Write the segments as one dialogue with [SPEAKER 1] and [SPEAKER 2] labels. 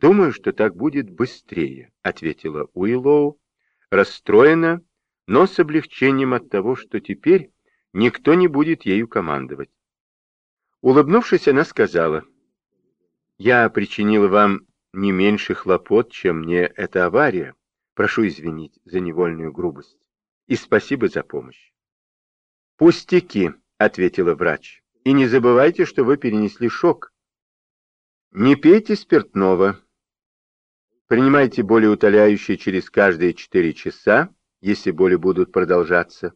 [SPEAKER 1] «Думаю, что так будет быстрее», — ответила Уиллоу, расстроена, но с облегчением от того, что теперь никто не будет ею командовать. Улыбнувшись, она сказала, «Я причинила вам не меньше хлопот, чем мне эта авария. Прошу извинить за невольную грубость. И спасибо за помощь». «Пустяки», — ответила врач. «И не забывайте, что вы перенесли шок. Не пейте спиртного. Принимайте болеутоляющие через каждые 4 часа, если боли будут продолжаться.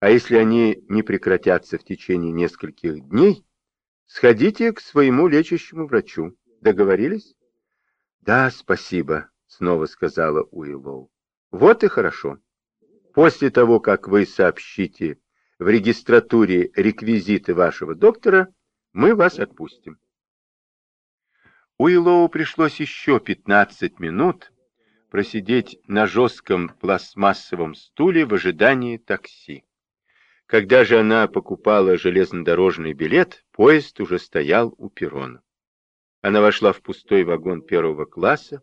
[SPEAKER 1] А если они не прекратятся в течение нескольких дней, сходите к своему лечащему врачу. Договорились? Да, спасибо, снова сказала Уиллоу. Вот и хорошо. После того, как вы сообщите в регистратуре реквизиты вашего доктора, мы вас отпустим. Уиллоу пришлось еще 15 минут просидеть на жестком пластмассовом стуле в ожидании такси. Когда же она покупала железнодорожный билет, поезд уже стоял у перрона. Она вошла в пустой вагон первого класса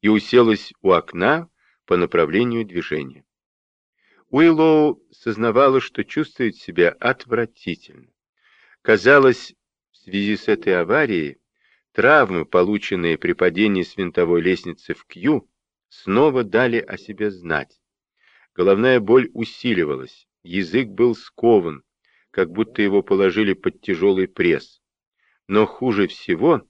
[SPEAKER 1] и уселась у окна по направлению движения. Уиллоу сознавала, что чувствует себя отвратительно. Казалось, в связи с этой аварией, травмы, полученные при падении с винтовой лестницы в Кью, снова дали о себе знать. Головная боль усиливалась, язык был скован, как будто его положили под тяжелый пресс. Но хуже всего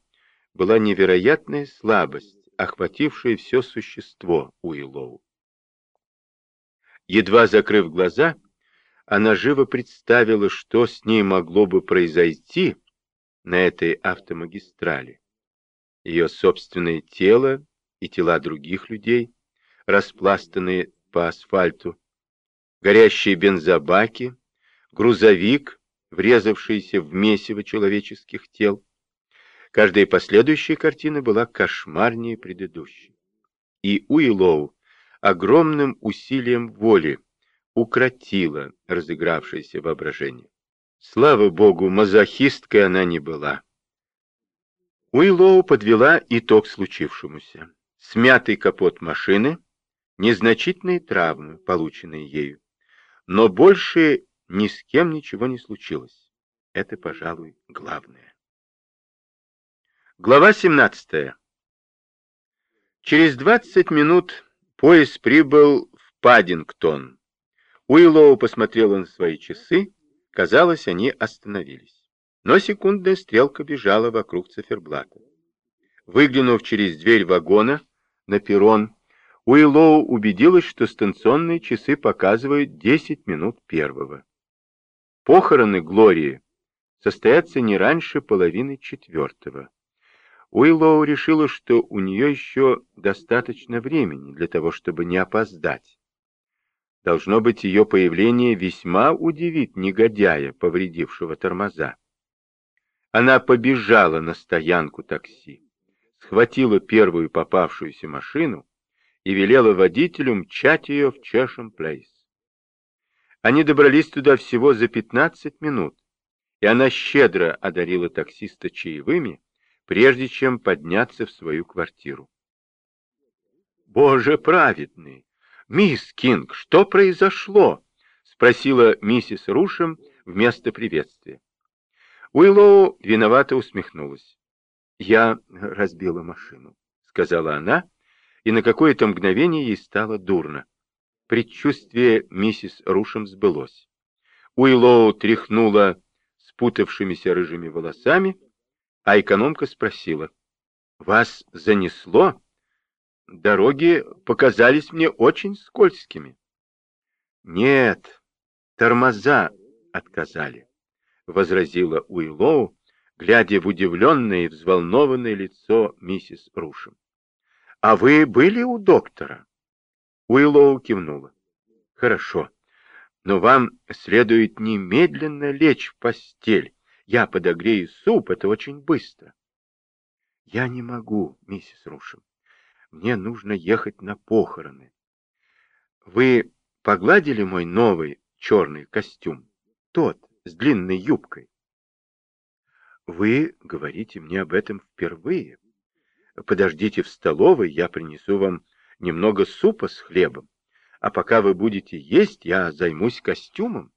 [SPEAKER 1] была невероятная слабость, охватившая все существо Уиллоу. Едва закрыв глаза, она живо представила, что с ней могло бы произойти на этой автомагистрали. Ее собственное тело и тела других людей, распластанные по асфальту, горящие бензобаки, грузовик, врезавшийся в месиво человеческих тел. Каждая последующая картина была кошмарнее предыдущей. И Уиллоу огромным усилием воли укротила разыгравшееся воображение. Слава богу, мазохисткой она не была. Уиллоу подвела итог случившемуся. Смятый капот машины, незначительные травмы, полученные ею. Но больше ни с кем ничего не случилось. Это, пожалуй, главное. Глава 17. Через 20 минут поезд прибыл в Паддингтон. Уиллоу посмотрела на свои часы. Казалось, они остановились но секундная стрелка бежала вокруг циферблата. Выглянув через дверь вагона на перрон, Уиллоу убедилась, что станционные часы показывают 10 минут первого. Похороны Глории состоятся не раньше половины четвертого. Уиллоу решила, что у нее еще достаточно времени для того, чтобы не опоздать. Должно быть, ее появление весьма удивит негодяя, повредившего тормоза. Она побежала на стоянку такси, схватила первую попавшуюся машину и велела водителю мчать ее в Чешем Плейс. Они добрались туда всего за 15 минут, и она щедро одарила таксиста чаевыми, прежде чем подняться в свою квартиру. «Боже праведный! Мисс Кинг, что произошло?» — спросила миссис Рушем вместо приветствия. Уиллоу виновато усмехнулась. «Я разбила машину», — сказала она, и на какое-то мгновение ей стало дурно. Предчувствие миссис Рушем сбылось. Уиллоу тряхнула спутавшимися рыжими волосами, а экономка спросила, «Вас занесло? Дороги показались мне очень скользкими». «Нет, тормоза отказали». — возразила Уиллоу, глядя в удивленное и взволнованное лицо миссис Рушем. «А вы были у доктора?» Уиллоу кивнула. «Хорошо, но вам следует немедленно лечь в постель. Я подогрею суп, это очень быстро». «Я не могу, миссис Рушем. Мне нужно ехать на похороны. Вы погладили мой новый черный костюм? Тот, с длинной юбкой. Вы говорите мне об этом впервые. подождите в столовой, я принесу вам немного супа с хлебом. А пока вы будете есть, я займусь костюмом.